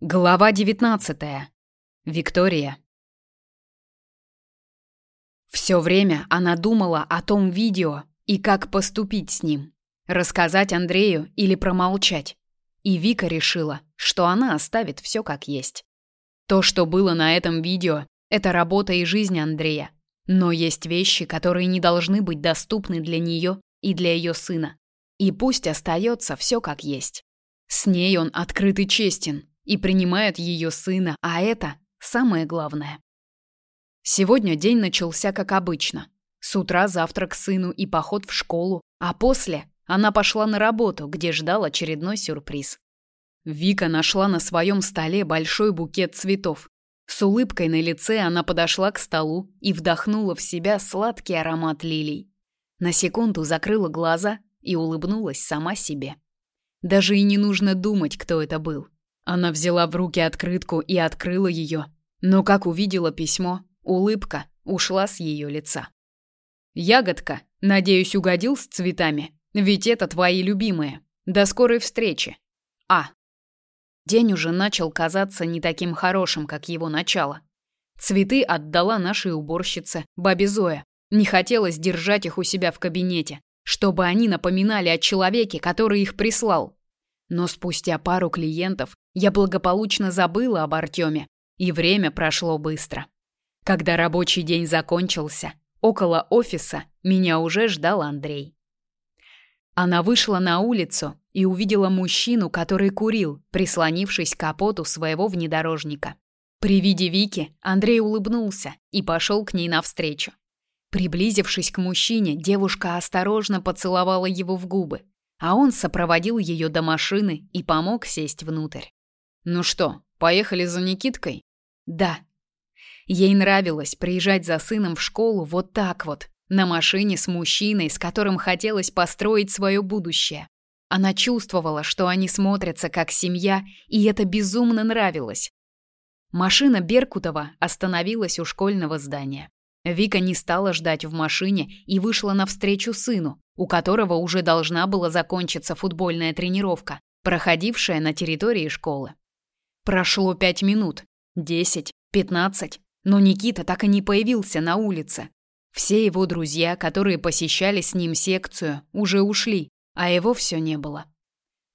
Глава 19. Виктория. Все время она думала о том видео и как поступить с ним. Рассказать Андрею или промолчать. И Вика решила, что она оставит все как есть. То, что было на этом видео, это работа и жизнь Андрея. Но есть вещи, которые не должны быть доступны для нее и для ее сына. И пусть остается все как есть. С ней он открыт и честен, и принимает ее сына, а это самое главное. Сегодня день начался как обычно. С утра завтрак сыну и поход в школу, а после она пошла на работу, где ждал очередной сюрприз. Вика нашла на своем столе большой букет цветов. С улыбкой на лице она подошла к столу и вдохнула в себя сладкий аромат лилий. На секунду закрыла глаза и улыбнулась сама себе. Даже и не нужно думать, кто это был. Она взяла в руки открытку и открыла ее, но как увидела письмо, улыбка ушла с ее лица. Ягодка, надеюсь, угодил с цветами, ведь это твои любимые. До скорой встречи. А. День уже начал казаться не таким хорошим, как его начало. Цветы отдала нашей уборщице, бабе Зоя. Не хотелось держать их у себя в кабинете, чтобы они напоминали о человеке, который их прислал. Но спустя пару клиентов я благополучно забыла об Артеме, и время прошло быстро. Когда рабочий день закончился, около офиса меня уже ждал Андрей. Она вышла на улицу и увидела мужчину, который курил, прислонившись к капоту своего внедорожника. При виде Вики Андрей улыбнулся и пошел к ней навстречу. Приблизившись к мужчине, девушка осторожно поцеловала его в губы, а он сопроводил ее до машины и помог сесть внутрь. «Ну что, поехали за Никиткой?» «Да». Ей нравилось приезжать за сыном в школу вот так вот, на машине с мужчиной, с которым хотелось построить свое будущее. Она чувствовала, что они смотрятся как семья, и это безумно нравилось. Машина Беркутова остановилась у школьного здания. Вика не стала ждать в машине и вышла навстречу сыну, у которого уже должна была закончиться футбольная тренировка, проходившая на территории школы. Прошло пять минут, десять, пятнадцать, но Никита так и не появился на улице. Все его друзья, которые посещали с ним секцию, уже ушли, а его все не было.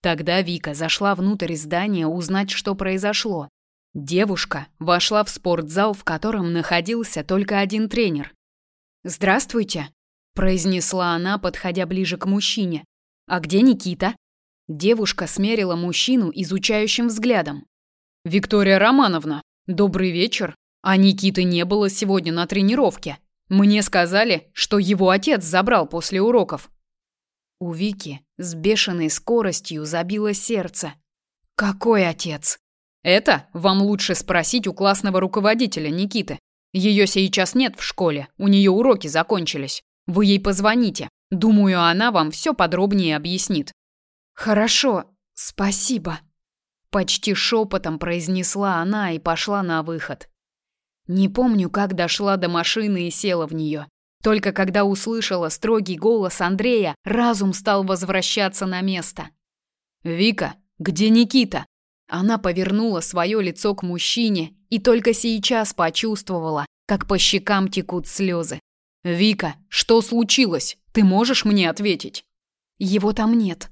Тогда Вика зашла внутрь здания узнать, что произошло. Девушка вошла в спортзал, в котором находился только один тренер. «Здравствуйте», произнесла она, подходя ближе к мужчине. А где Никита? Девушка смерила мужчину изучающим взглядом. Виктория Романовна, добрый вечер. А Никиты не было сегодня на тренировке. Мне сказали, что его отец забрал после уроков. У Вики с бешеной скоростью забило сердце. Какой отец? Это вам лучше спросить у классного руководителя Никиты. Ее сейчас нет в школе, у нее уроки закончились. Вы ей позвоните. Думаю, она вам все подробнее объяснит. Хорошо, спасибо, почти шепотом произнесла она и пошла на выход. Не помню, как дошла до машины и села в нее. Только когда услышала строгий голос Андрея, разум стал возвращаться на место. Вика, где Никита? Она повернула свое лицо к мужчине и только сейчас почувствовала, как по щекам текут слезы. Вика, что случилось? Ты можешь мне ответить? Его там нет.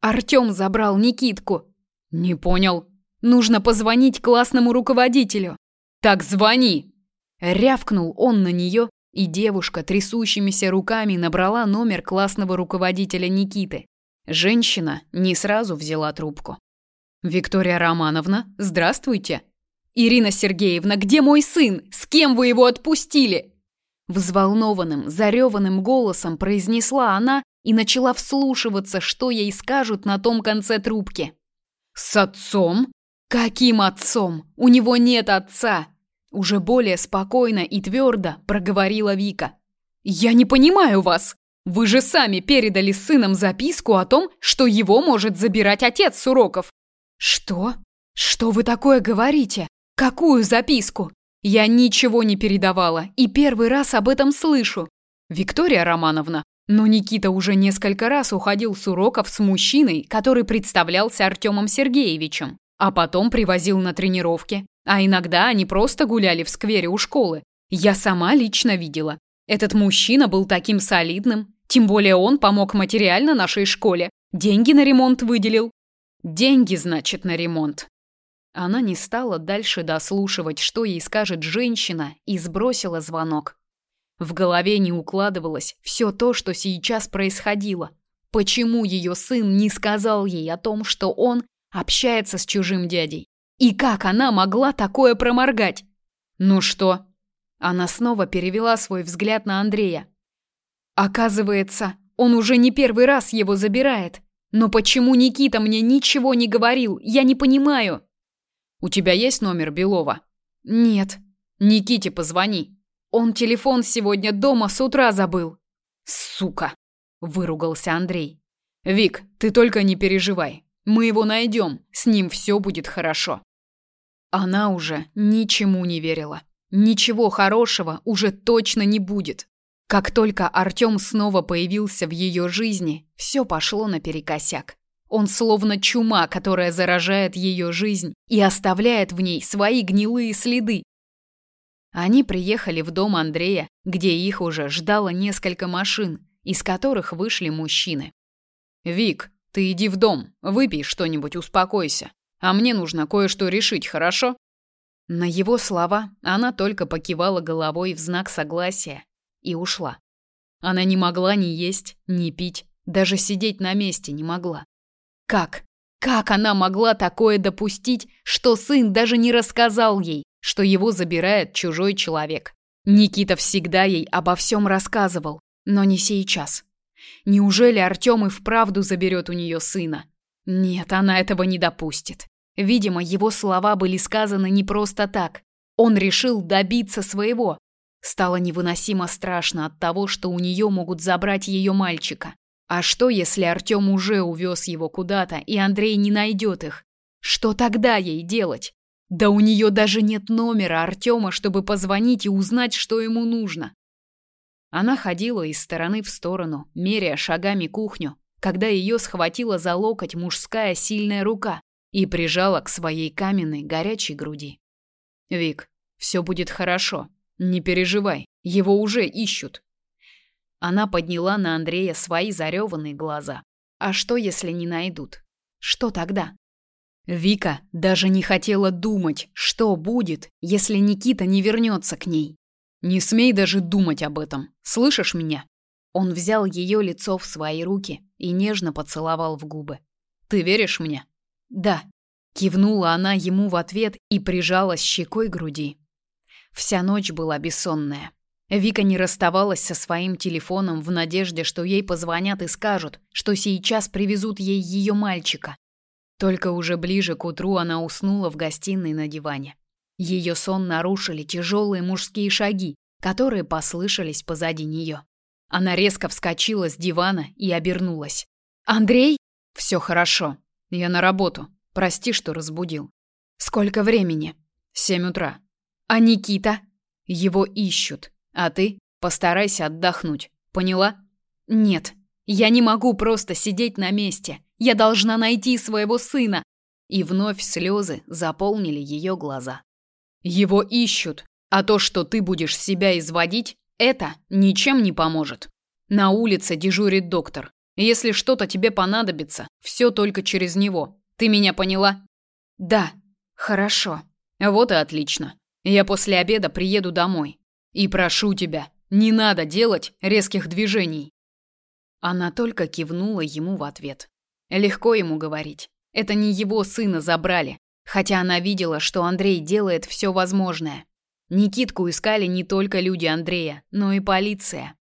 Артём забрал Никитку. Не понял. Нужно позвонить классному руководителю. Так звони. Рявкнул он на неё, и девушка трясущимися руками набрала номер классного руководителя Никиты. Женщина не сразу взяла трубку. Виктория Романовна, здравствуйте. Ирина Сергеевна, где мой сын? С кем вы его отпустили? Взволнованным, зареванным голосом произнесла она и начала вслушиваться, что ей скажут на том конце трубки. «С отцом? Каким отцом? У него нет отца!» Уже более спокойно и твердо проговорила Вика. «Я не понимаю вас! Вы же сами передали сыном записку о том, что его может забирать отец с уроков!» «Что? Что вы такое говорите? Какую записку? Я ничего не передавала и первый раз об этом слышу. Виктория Романовна, но Никита уже несколько раз уходил с уроков с мужчиной, который представлялся Артемом Сергеевичем. а потом привозил на тренировки. А иногда они просто гуляли в сквере у школы. Я сама лично видела. Этот мужчина был таким солидным, тем более он помог материально нашей школе. Деньги на ремонт выделил. Деньги, значит, на ремонт. Она не стала дальше дослушивать, что ей скажет женщина, и сбросила звонок. В голове не укладывалось все то, что сейчас происходило. Почему ее сын не сказал ей о том, что он общается с чужим дядей? И как она могла такое проморгать? Ну что? Она снова перевела свой взгляд на Андрея. Оказывается, он уже не первый раз его забирает. Но почему Никита мне ничего не говорил? Я не понимаю. У тебя есть номер Белова? Нет. Никите позвони. Он телефон сегодня дома с утра забыл. Сука, выругался Андрей. Вик, ты только не переживай. Мы его найдем. С ним все будет хорошо. Она уже ничему не верила. Ничего хорошего уже точно не будет. Как только Артём снова появился в ее жизни, все пошло наперекосяк. Он словно чума, которая заражает ее жизнь и оставляет в ней свои гнилые следы. Они приехали в дом Андрея, где их уже ждало несколько машин, из которых вышли мужчины. «Вик, ты иди в дом, выпей что-нибудь, успокойся. А мне нужно кое-что решить, хорошо?» На его слова она только покивала головой в знак согласия и ушла. Она не могла ни есть, ни пить, даже сидеть на месте не могла. Как? Как она могла такое допустить, что сын даже не рассказал ей, что его забирает чужой человек? Никита всегда ей обо всем рассказывал, но не сейчас. Неужели Артем и вправду заберет у нее сына? Нет, она этого не допустит. Видимо, его слова были сказаны не просто так. Он решил добиться своего. Стало невыносимо страшно от того, что у нее могут забрать ее мальчика. А что, если Артём уже увез его куда-то, и Андрей не найдет их? Что тогда ей делать? Да у нее даже нет номера Артема, чтобы позвонить и узнать, что ему нужно. Она ходила из стороны в сторону, меряя шагами кухню, когда ее схватила за локоть мужская сильная рука и прижала к своей каменной горячей груди. «Вик, все будет хорошо. Не переживай, его уже ищут. Она подняла на Андрея свои зареванные глаза. А что, если не найдут? Что тогда? Вика даже не хотела думать, что будет, если Никита не вернется к ней. Не смей даже думать об этом. Слышишь меня? Он взял ее лицо в свои руки и нежно поцеловал в губы. Ты веришь мне? Да. Кивнула она ему в ответ и прижалась щекой груди. Вся ночь была бессонная. Вика не расставалась со своим телефоном в надежде, что ей позвонят и скажут, что сейчас привезут ей ее мальчика. Только уже ближе к утру она уснула в гостиной на диване. Ее сон нарушили тяжелые мужские шаги, которые послышались позади нее. Она резко вскочила с дивана и обернулась. «Андрей?» «Все хорошо. Я на работу. Прости, что разбудил». «Сколько времени?» «Семь утра». «А Никита?» «Его ищут. А ты постарайся отдохнуть. Поняла? Нет. Я не могу просто сидеть на месте. Я должна найти своего сына. И вновь слезы заполнили ее глаза. Его ищут, а то, что ты будешь себя изводить, это ничем не поможет. На улице дежурит доктор. Если что-то тебе понадобится, все только через него. Ты меня поняла? Да. Хорошо. Вот и отлично. Я после обеда приеду домой. И прошу тебя, не надо делать резких движений. Она только кивнула ему в ответ. Легко ему говорить. Это не его сына забрали, хотя она видела, что Андрей делает все возможное. Никитку искали не только люди Андрея, но и полиция.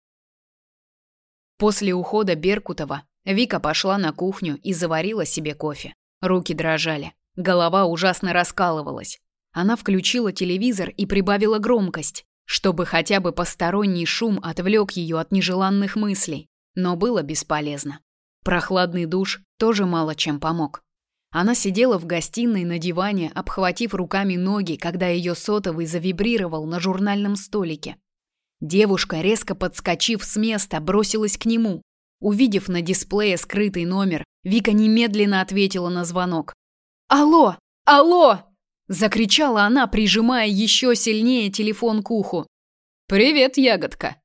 После ухода Беркутова Вика пошла на кухню и заварила себе кофе. Руки дрожали, голова ужасно раскалывалась. Она включила телевизор и прибавила громкость чтобы хотя бы посторонний шум отвлек ее от нежеланных мыслей, но было бесполезно. Прохладный душ тоже мало чем помог. Она сидела в гостиной на диване, обхватив руками ноги, когда ее сотовый завибрировал на журнальном столике. Девушка, резко подскочив с места, бросилась к нему. Увидев на дисплее скрытый номер, Вика немедленно ответила на звонок. «Алло!» Алло!» – закричала она, прижимая еще сильнее телефон к уху. «Привет, ягодка!»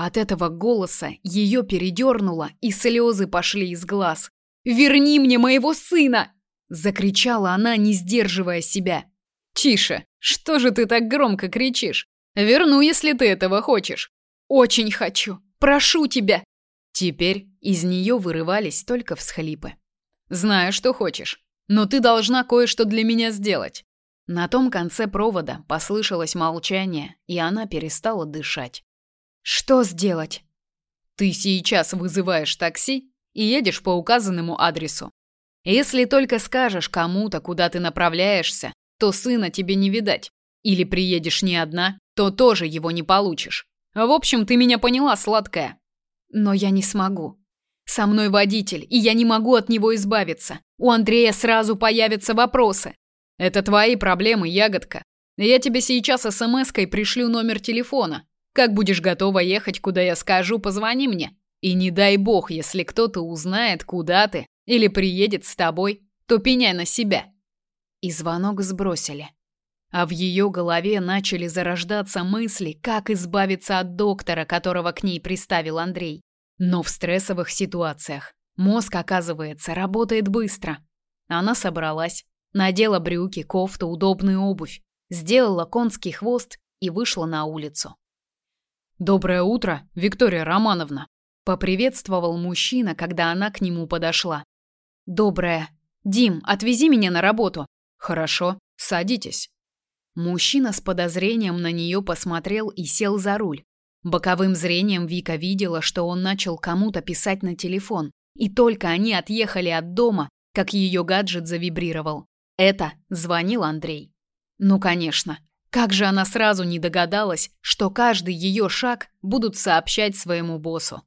От этого голоса ее передернуло, и слезы пошли из глаз. «Верни мне моего сына!» – закричала она, не сдерживая себя. «Тише! Что же ты так громко кричишь? Верну, если ты этого хочешь». «Очень хочу! Прошу тебя!» Теперь из нее вырывались только всхлипы. «Знаю, что хочешь, но ты должна кое-что для меня сделать». На том конце провода послышалось молчание, и она перестала дышать. Что сделать? Ты сейчас вызываешь такси и едешь по указанному адресу. Если только скажешь кому-то, куда ты направляешься, то сына тебе не видать. Или приедешь не одна, то тоже его не получишь. В общем, ты меня поняла, сладкая. Но я не смогу. Со мной водитель, и я не могу от него избавиться. У Андрея сразу появятся вопросы. Это твои проблемы, ягодка. Я тебе сейчас смс-кой пришлю номер телефона. Как будешь готова ехать, куда я скажу, позвони мне. И не дай бог, если кто-то узнает, куда ты, или приедет с тобой, то пеняй на себя. И звонок сбросили. А в ее голове начали зарождаться мысли, как избавиться от доктора, которого к ней приставил Андрей. Но в стрессовых ситуациях мозг, оказывается, работает быстро. Она собралась, надела брюки, кофту, удобную обувь, сделала конский хвост и вышла на улицу. Доброе утро, Виктория Романовна, поприветствовал мужчина, когда она к нему подошла. Доброе. Дим, отвези меня на работу. Хорошо, садитесь. Мужчина с подозрением на нее посмотрел и сел за руль. Боковым зрением Вика видела, что он начал кому-то писать на телефон, и только они отъехали от дома, как ее гаджет завибрировал. Это звонил Андрей. Ну, конечно, как же она сразу не догадалась, что каждый ее шаг будут сообщать своему боссу.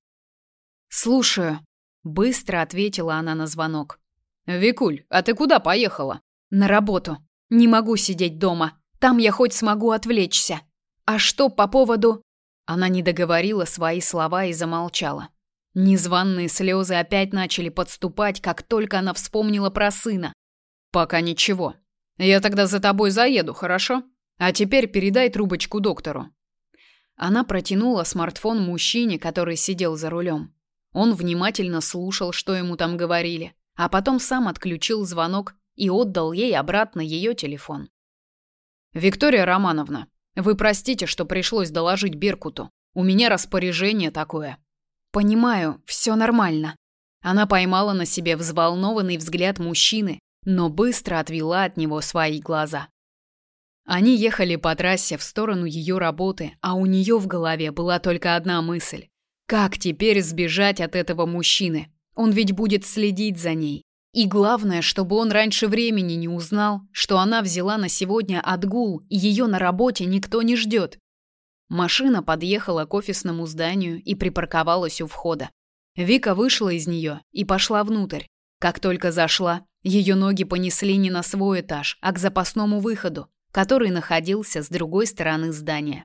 «Слушаю», — быстро ответила она на звонок. «Викуль, а ты куда поехала?» «На работу. Не могу сидеть дома. Там я хоть смогу отвлечься. А что по поводу...» Она не договорила свои слова и замолчала. Незваные слезы опять начали подступать, как только она вспомнила про сына. «Пока ничего. Я тогда за тобой заеду, хорошо?» А теперь передай трубочку доктору. Она протянула смартфон мужчине, который сидел за рулем. Он внимательно слушал, что ему там говорили, а потом сам отключил звонок и отдал ей обратно ее телефон. Виктория Романовна, вы простите, что пришлось доложить Беркуту. У меня распоряжение такое. Понимаю, все нормально. Она поймала на себе взволнованный взгляд мужчины, но быстро отвела от него свои глаза. Они ехали по трассе в сторону ее работы, а у нее в голове была только одна мысль. Как теперь сбежать от этого мужчины? Он ведь будет следить за ней. И главное, чтобы он раньше времени не узнал, что она взяла на сегодня отгул, и ее на работе никто не ждет. Машина подъехала к офисному зданию и припарковалась у входа. Вика вышла из нее и пошла внутрь. Как только зашла, ее ноги понесли не на свой этаж, а к запасному выходу, который находился с другой стороны здания.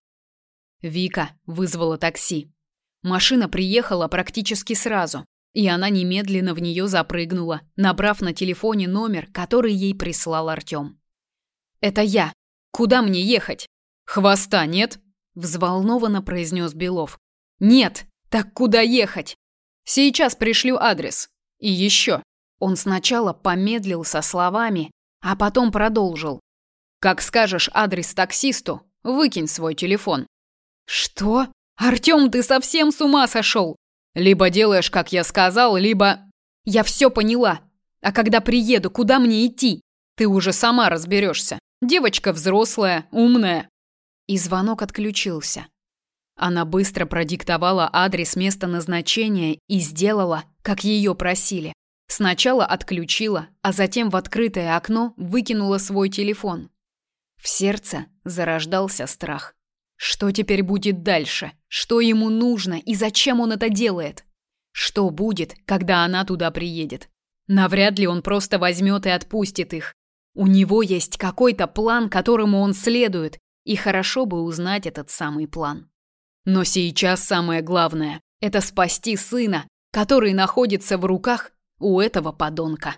Вика вызвала такси. Машина приехала практически сразу, и она немедленно в нее запрыгнула, набрав на телефоне номер, который ей прислал Артем. «Это я. Куда мне ехать?» «Хвоста нет?» – взволнованно произнес Белов. «Нет. Так куда ехать?» «Сейчас пришлю адрес. И еще». Он сначала помедлил со словами, а потом продолжил. Как скажешь адрес таксисту, выкинь свой телефон. Что? Артём, ты совсем с ума сошел? Либо делаешь, как я сказал, либо Я все поняла. А когда приеду, куда мне идти? Ты уже сама разберешься. Девочка взрослая, умная. И звонок отключился. Она быстро продиктовала адрес места назначения и сделала, как ее просили. Сначала отключила, а затем в открытое окно выкинула свой телефон. В сердце зарождался страх. Что теперь будет дальше? Что ему нужно и зачем он это делает? Что будет, когда она туда приедет? Навряд ли он просто возьмет и отпустит их. У него есть какой-то план, которому он следует, и хорошо бы узнать этот самый план. Но сейчас самое главное – это спасти сына, который находится в руках у этого подонка.